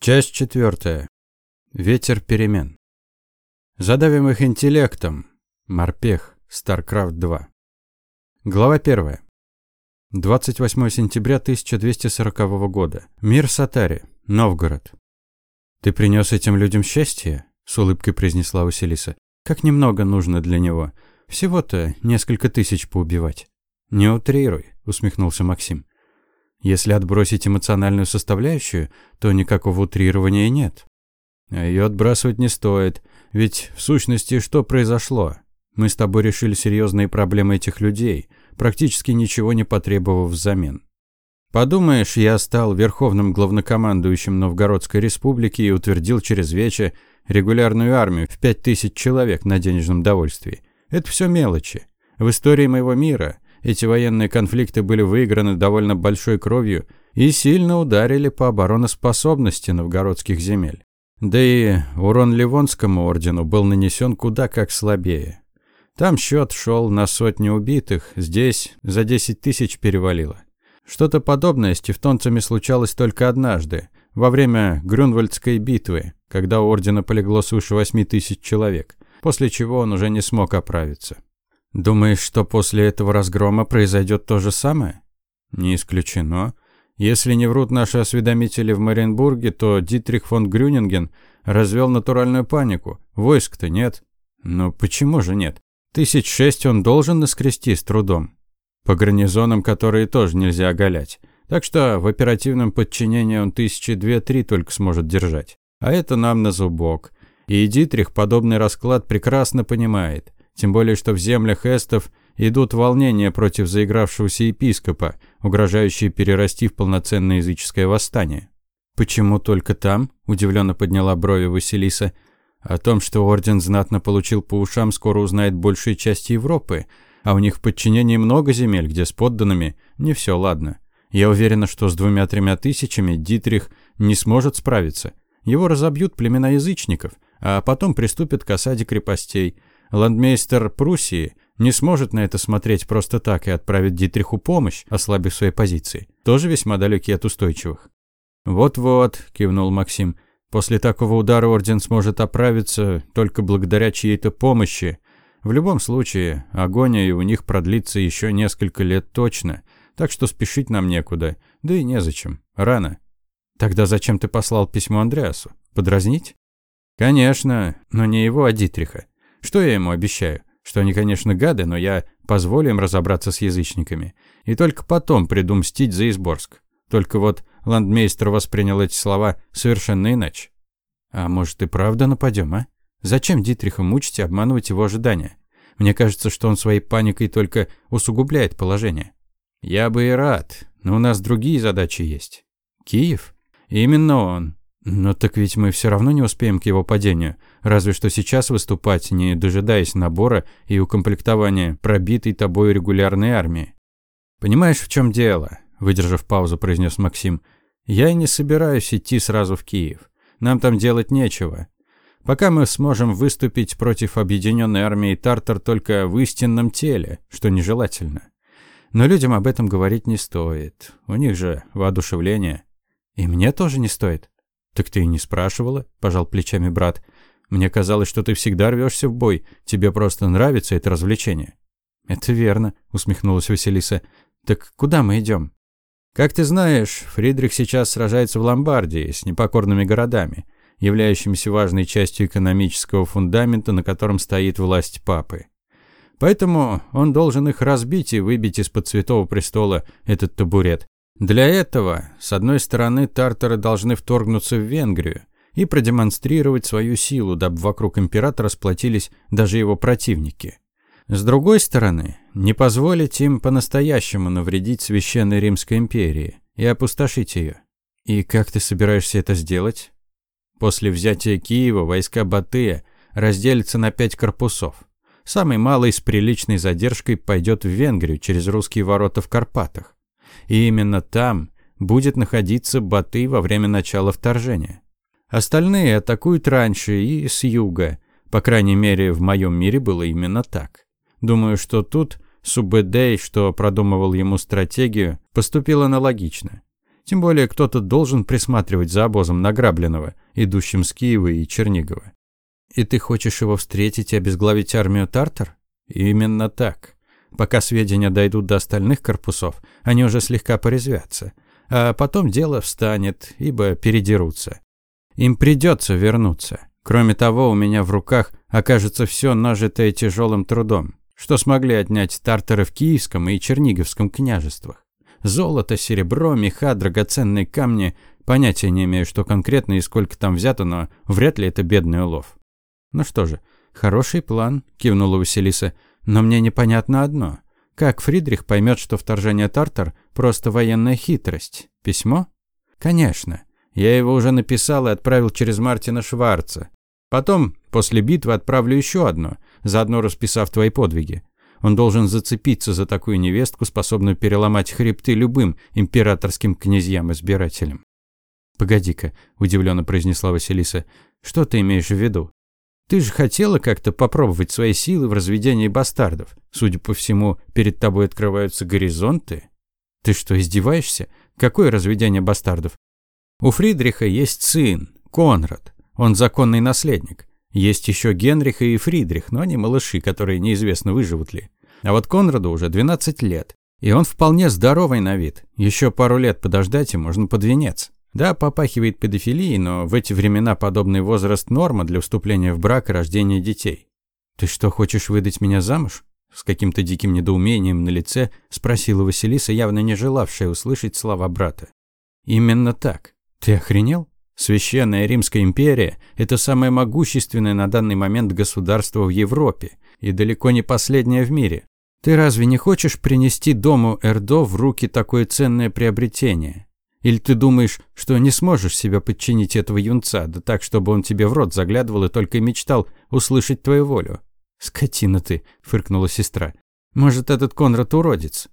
Часть четвертая. Ветер перемен. Задавим их интеллектом. Морпех. StarCraft 2. Глава 1. 28 сентября 1240 года. Мир Сатари. Новгород. «Ты принес этим людям счастье?» – с улыбкой произнесла Василиса. «Как немного нужно для него. Всего-то несколько тысяч поубивать». «Не утрируй», – усмехнулся Максим. Если отбросить эмоциональную составляющую, то никакого утрирования нет. А ее отбрасывать не стоит. Ведь, в сущности, что произошло? Мы с тобой решили серьезные проблемы этих людей, практически ничего не потребовав взамен. Подумаешь, я стал верховным главнокомандующим Новгородской республики и утвердил через вече регулярную армию в пять тысяч человек на денежном довольствии. Это все мелочи. В истории моего мира эти военные конфликты были выиграны довольно большой кровью и сильно ударили по обороноспособности новгородских земель. Да и урон Ливонскому ордену был нанесен куда как слабее. Там счет шел на сотни убитых, здесь за 10 тысяч перевалило. Что-то подобное с тевтонцами случалось только однажды, во время Грюнвальдской битвы, когда у ордена полегло свыше 8 тысяч человек, после чего он уже не смог оправиться. Думаешь, что после этого разгрома произойдет то же самое? Не исключено. Если не врут наши осведомители в Маринбурге, то Дитрих фон Грюнинген развел натуральную панику. Войск-то нет. Но почему же нет? Тысяч шесть он должен наскрести с трудом. По гарнизонам, которые тоже нельзя оголять. Так что в оперативном подчинении он тысячи две-три только сможет держать. А это нам на зубок. И Дитрих подобный расклад прекрасно понимает. Тем более, что в землях эстов идут волнения против заигравшегося епископа, угрожающие перерасти в полноценное языческое восстание. «Почему только там?» – удивленно подняла брови Василиса. «О том, что орден знатно получил по ушам, скоро узнает большая часть Европы, а у них в подчинении много земель, где с подданными не все ладно. Я уверена, что с двумя-тремя тысячами Дитрих не сможет справиться. Его разобьют племена язычников, а потом приступят к осаде крепостей – Ландмейстер Пруссии не сможет на это смотреть просто так и отправить Дитриху помощь, ослабив свои позиции. Тоже весьма далекий от устойчивых. «Вот-вот», – кивнул Максим, – «после такого удара Орден сможет оправиться только благодаря чьей-то помощи. В любом случае, агония у них продлится еще несколько лет точно, так что спешить нам некуда, да и незачем, рано». «Тогда зачем ты послал письмо Андреасу? Подразнить?» «Конечно, но не его, а Дитриха. Что я ему обещаю? Что они, конечно, гады, но я позволю им разобраться с язычниками. И только потом приду мстить за Изборск. Только вот ландмейстер воспринял эти слова совершенно иначе. А может и правда нападем, а? Зачем Дитриха мучить и обманывать его ожидания? Мне кажется, что он своей паникой только усугубляет положение. Я бы и рад, но у нас другие задачи есть. Киев? Именно он. Но так ведь мы все равно не успеем к его падению. Разве что сейчас выступать, не дожидаясь набора и укомплектования пробитой тобой регулярной армии. «Понимаешь, в чем дело?» – выдержав паузу, произнес Максим. «Я и не собираюсь идти сразу в Киев. Нам там делать нечего. Пока мы сможем выступить против объединенной армии Тартар только в истинном теле, что нежелательно. Но людям об этом говорить не стоит. У них же воодушевление. И мне тоже не стоит. «Так ты и не спрашивала?» – пожал плечами брат. «Мне казалось, что ты всегда рвешься в бой. Тебе просто нравится это развлечение». «Это верно», – усмехнулась Василиса. «Так куда мы идем?» «Как ты знаешь, Фридрих сейчас сражается в Ломбардии с непокорными городами, являющимися важной частью экономического фундамента, на котором стоит власть папы. Поэтому он должен их разбить и выбить из-под Святого Престола этот табурет. Для этого, с одной стороны, тартары должны вторгнуться в Венгрию и продемонстрировать свою силу, дабы вокруг императора сплотились даже его противники. С другой стороны, не позволить им по-настоящему навредить Священной Римской империи и опустошить ее. И как ты собираешься это сделать? После взятия Киева войска Батыя разделятся на пять корпусов. Самый малый с приличной задержкой пойдет в Венгрию через русские ворота в Карпатах. И именно там будет находиться Батый во время начала вторжения. Остальные атакуют раньше и с юга. По крайней мере, в моем мире было именно так. Думаю, что тут Субэдэй, что продумывал ему стратегию, поступил аналогично. Тем более кто-то должен присматривать за обозом награбленного, идущим с Киева и Чернигова. И ты хочешь его встретить и обезглавить армию Тартар? Именно так. Пока сведения дойдут до остальных корпусов, они уже слегка порезвятся. А потом дело встанет, ибо передерутся. Им придется вернуться. Кроме того, у меня в руках окажется все нажитое тяжелым трудом, что смогли отнять тартары в Киевском и Черниговском княжествах. Золото, серебро, меха, драгоценные камни. Понятия не имею, что конкретно и сколько там взято, но вряд ли это бедный улов. Ну что же, хороший план, кивнула Василиса. Но мне непонятно одно. Как Фридрих поймет, что вторжение Тартар – просто военная хитрость? Письмо? Конечно. Я его уже написал и отправил через Мартина Шварца. Потом, после битвы, отправлю еще одно, заодно расписав твои подвиги. Он должен зацепиться за такую невестку, способную переломать хребты любым императорским князьям-избирателям. «Погоди-ка», – удивленно произнесла Василиса, – «что ты имеешь в виду?» Ты же хотела как-то попробовать свои силы в разведении бастардов. Судя по всему, перед тобой открываются горизонты. Ты что, издеваешься? Какое разведение бастардов? У Фридриха есть сын, Конрад. Он законный наследник. Есть еще Генрих и Фридрих, но они малыши, которые неизвестно, выживут ли. А вот Конраду уже 12 лет. И он вполне здоровый на вид. Еще пару лет подождать, и можно под венец. Да, попахивает педофилией, но в эти времена подобный возраст норма для вступления в брак и рождения детей. «Ты что, хочешь выдать меня замуж?» С каким-то диким недоумением на лице спросила Василиса, явно не желавшая услышать слова брата. «Именно так. Ты охренел? Священная Римская империя – это самое могущественное на данный момент государство в Европе и далеко не последнее в мире. Ты разве не хочешь принести дому Эрдо в руки такое ценное приобретение? Или ты думаешь, что не сможешь себя подчинить этого юнца, да так, чтобы он тебе в рот заглядывал и только мечтал услышать твою волю? Скотина ты, фыркнула сестра. Может, этот Конрад уродец?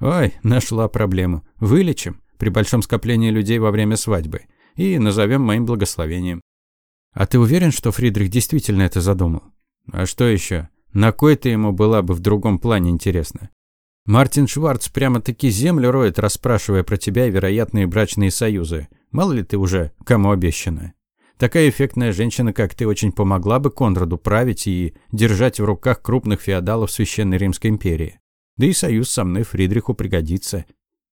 Ой, нашла проблему. Вылечим при большом скоплении людей во время свадьбы и назовем моим благословением. А ты уверен, что Фридрих действительно это задумал? А что еще? На кой-то ему была бы в другом плане интересно? Мартин Шварц прямо-таки землю роет, расспрашивая про тебя и вероятные брачные союзы. Мало ли ты уже кому обещана. Такая эффектная женщина, как ты, очень помогла бы Конраду править и держать в руках крупных феодалов Священной Римской империи. Да и союз со мной Фридриху пригодится.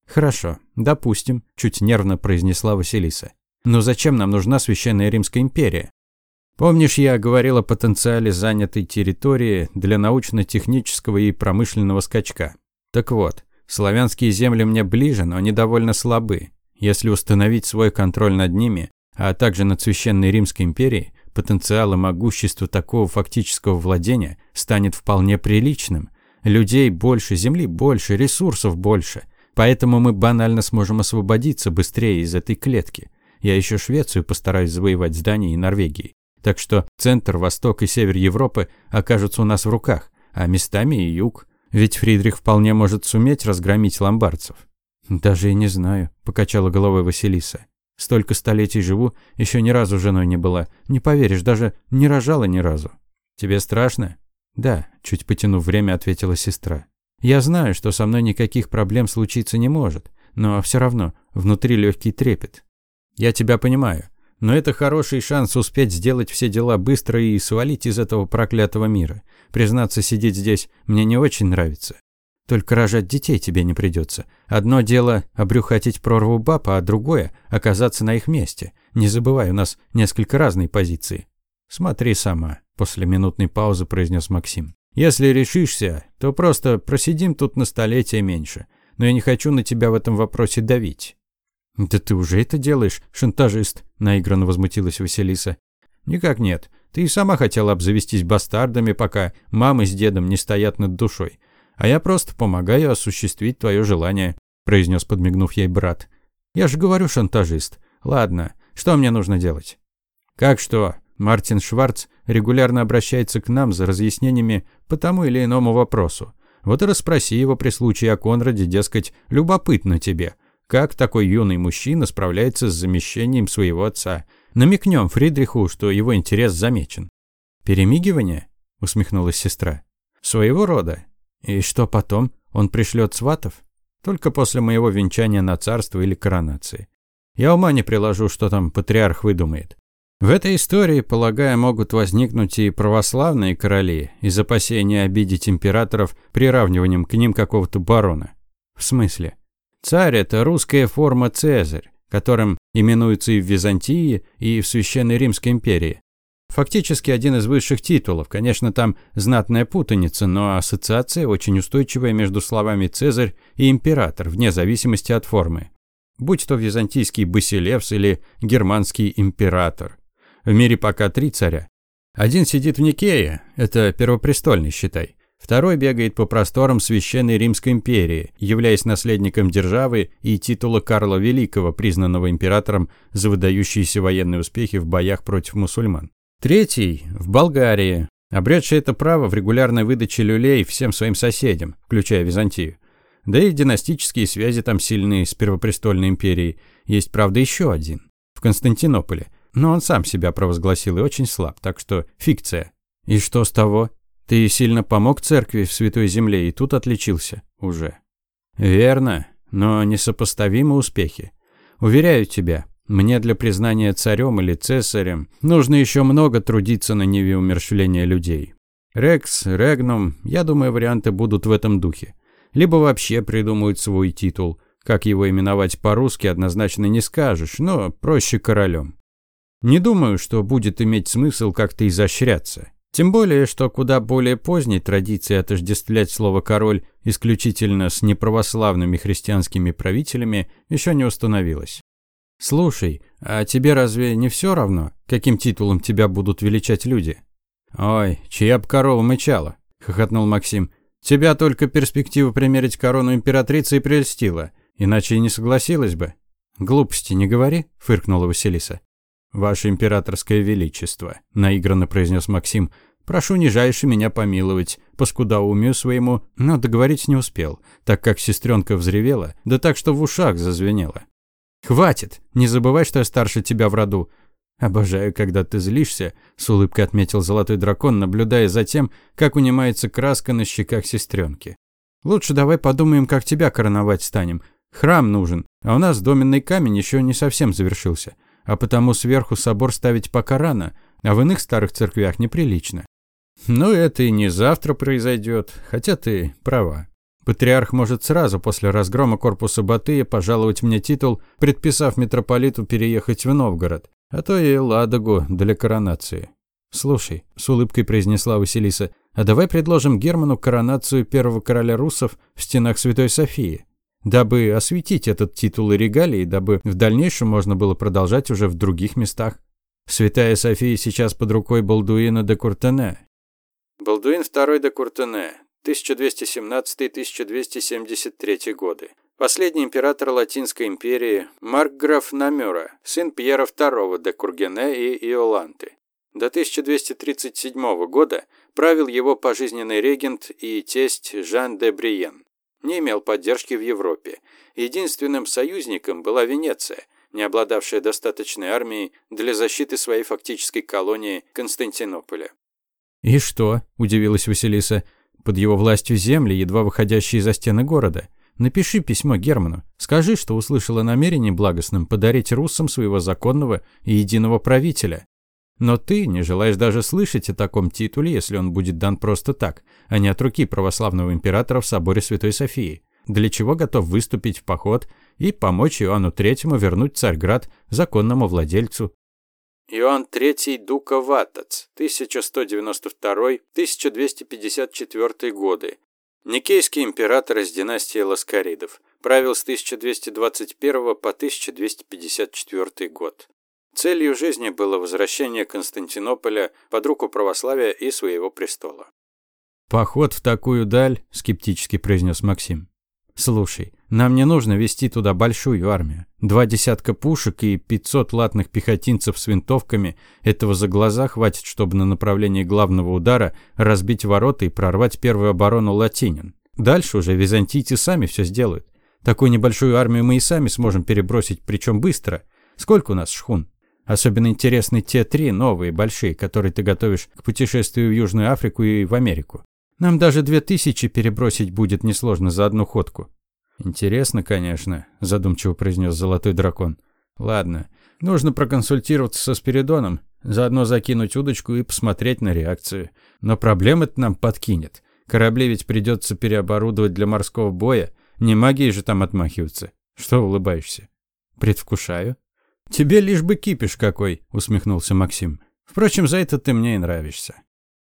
Хорошо, допустим, чуть нервно произнесла Василиса. Но зачем нам нужна Священная Римская империя? Помнишь, я говорил о потенциале занятой территории для научно-технического и промышленного скачка? Так вот, славянские земли мне ближе, но они довольно слабы. Если установить свой контроль над ними, а также над Священной Римской империей, потенциал и могущество такого фактического владения станет вполне приличным. Людей больше, земли больше, ресурсов больше. Поэтому мы банально сможем освободиться быстрее из этой клетки. Я еще Швецию постараюсь завоевать с Данией и Норвегией. Так что центр, восток и север Европы окажутся у нас в руках, а местами и юг. Ведь Фридрих вполне может суметь разгромить ломбардцев. Даже и не знаю, покачала головой Василиса. Столько столетий живу, еще ни разу женой не была. Не поверишь, даже не рожала ни разу. Тебе страшно? Да, чуть потянув время, ответила сестра. Я знаю, что со мной никаких проблем случиться не может, но все равно внутри легкий трепет. Я тебя понимаю, но это хороший шанс успеть сделать все дела быстро и свалить из этого проклятого мира. Признаться, сидеть здесь мне не очень нравится. Только рожать детей тебе не придется. Одно дело обрюхатить прорву баб, а другое – оказаться на их месте. Не забывай, у нас несколько разные позиции. Смотри сама, после минутной паузы произнес Максим. Если решишься, то просто просидим тут на столетие меньше. Но я не хочу на тебя в этом вопросе давить. «Да ты уже это делаешь, шантажист», – наигранно возмутилась Василиса. «Никак нет. Ты и сама хотела обзавестись бастардами, пока мама с дедом не стоят над душой. А я просто помогаю осуществить твое желание», – произнес, подмигнув ей брат. «Я же говорю, шантажист. Ладно, что мне нужно делать?» «Как что?» Мартин Шварц регулярно обращается к нам за разъяснениями по тому или иному вопросу. Вот и расспроси его при случае о Конраде, дескать, любопытно тебе. Как такой юный мужчина справляется с замещением своего отца? Намекнем Фридриху, что его интерес замечен. «Перемигивание?» – усмехнулась сестра. «Своего рода. И что потом? Он пришлет сватов?» Только после моего венчания на царство или коронации. Я ума не приложу, что там патриарх выдумает. В этой истории, полагаю, могут возникнуть и православные короли из опасения обидеть императоров приравниванием к ним какого-то барона. В смысле? Царь – это русская форма Цезарь, которым именуется и в Византии, и в Священной Римской империи. Фактически один из высших титулов. Конечно, там знатная путаница, но ассоциация очень устойчивая между словами «Цезарь» и «император», вне зависимости от формы. Будь то византийский Басилевс или германский император. В мире пока три царя. Один сидит в Никее, это первопрестольный, считай. Второй бегает по просторам Священной Римской империи, являясь наследником державы и титула Карла Великого, признанного императором за выдающиеся военные успехи в боях против мусульман. Третий – в Болгарии, обретший это право в регулярной выдаче люлей всем своим соседям, включая Византию. Да и династические связи там сильные с первопрестольной империей. Есть, правда, еще один – в Константинополе – но он сам себя провозгласил и очень слаб, так что фикция. И что с того? Ты сильно помог церкви в Святой Земле и тут отличился уже. Верно, но несопоставимы успехи. Уверяю тебя, мне для признания царем или цесарем нужно еще много трудиться на ниве умерщвления людей. Рекс, Регнум, я думаю, варианты будут в этом духе. Либо вообще придумают свой титул. Как его именовать по-русски, однозначно не скажешь, но проще королем. Не думаю, что будет иметь смысл как-то изощряться. Тем более, что куда более поздней традиции отождествлять слово «король» исключительно с неправославными христианскими правителями еще не установилось. «Слушай, а тебе разве не все равно, каким титулом тебя будут величать люди?» «Ой, чья б корова мычала?» – хохотнул Максим. «Тебя только перспектива примерить корону императрицы и прельстила, иначе и не согласилась бы». «Глупости не говори», – фыркнула Василиса. «Ваше императорское величество», – наигранно произнес Максим, – «прошу нижайше меня помиловать, по скудоумию своему, но договорить не успел, так как сестренка взревела, да так, что в ушах зазвенело». «Хватит! Не забывай, что я старше тебя в роду. «Обожаю, когда ты злишься», – с улыбкой отметил золотой дракон, наблюдая за тем, как унимается краска на щеках сестренки. «Лучше давай подумаем, как тебя короновать станем. Храм нужен, а у нас доменный камень еще не совсем завершился а потому сверху собор ставить пока рано, а в иных старых церквях неприлично. Ну, это и не завтра произойдет, хотя ты права. Патриарх может сразу после разгрома корпуса Батыя пожаловать мне титул, предписав митрополиту переехать в Новгород, а то и Ладогу для коронации. «Слушай», – с улыбкой произнесла Василиса, – «а давай предложим Герману коронацию первого короля русов в стенах Святой Софии дабы осветить этот титул и регалии, дабы в дальнейшем можно было продолжать уже в других местах. Святая София сейчас под рукой Балдуина де Куртене. Балдуин II де Куртене, 1217-1273 годы. Последний император Латинской империи, маркграф Намюра, сын Пьера II де Кургене и Иоланты. До 1237 года правил его пожизненный регент и тесть Жан де Бриен не имел поддержки в Европе. Единственным союзником была Венеция, не обладавшая достаточной армией для защиты своей фактической колонии Константинополя. «И что?» – удивилась Василиса. «Под его властью земли, едва выходящие за стены города. Напиши письмо Герману. Скажи, что услышала намерение благостным подарить руссам своего законного и единого правителя. Но ты не желаешь даже слышать о таком титуле, если он будет дан просто так, а не от руки православного императора в соборе Святой Софии, для чего готов выступить в поход и помочь Иоанну Третьему вернуть Царьград законному владельцу. Иоанн III Дука Ватац, 1192-1254 годы. Никейский император из династии Ласкаридов. Правил с 1221 по 1254 год. Целью жизни было возвращение Константинополя под руку православия и своего престола. «Поход в такую даль», – скептически произнес Максим. «Слушай, нам не нужно вести туда большую армию. Два десятка пушек и пятьсот латных пехотинцев с винтовками – этого за глаза хватит, чтобы на направлении главного удара разбить ворота и прорвать первую оборону латинин. Дальше уже византийцы сами все сделают. Такую небольшую армию мы и сами сможем перебросить, причем быстро. Сколько у нас шхун? Особенно интересны те три новые, большие, которые ты готовишь к путешествию в Южную Африку и в Америку. Нам даже две тысячи перебросить будет несложно за одну ходку. Интересно, конечно, задумчиво произнес золотой дракон. Ладно, нужно проконсультироваться со Спиридоном, заодно закинуть удочку и посмотреть на реакцию. Но проблем это нам подкинет. Корабли ведь придется переоборудовать для морского боя. Не магии же там отмахиваться. Что улыбаешься? Предвкушаю. Тебе лишь бы кипиш какой, усмехнулся Максим. Впрочем, за это ты мне и нравишься.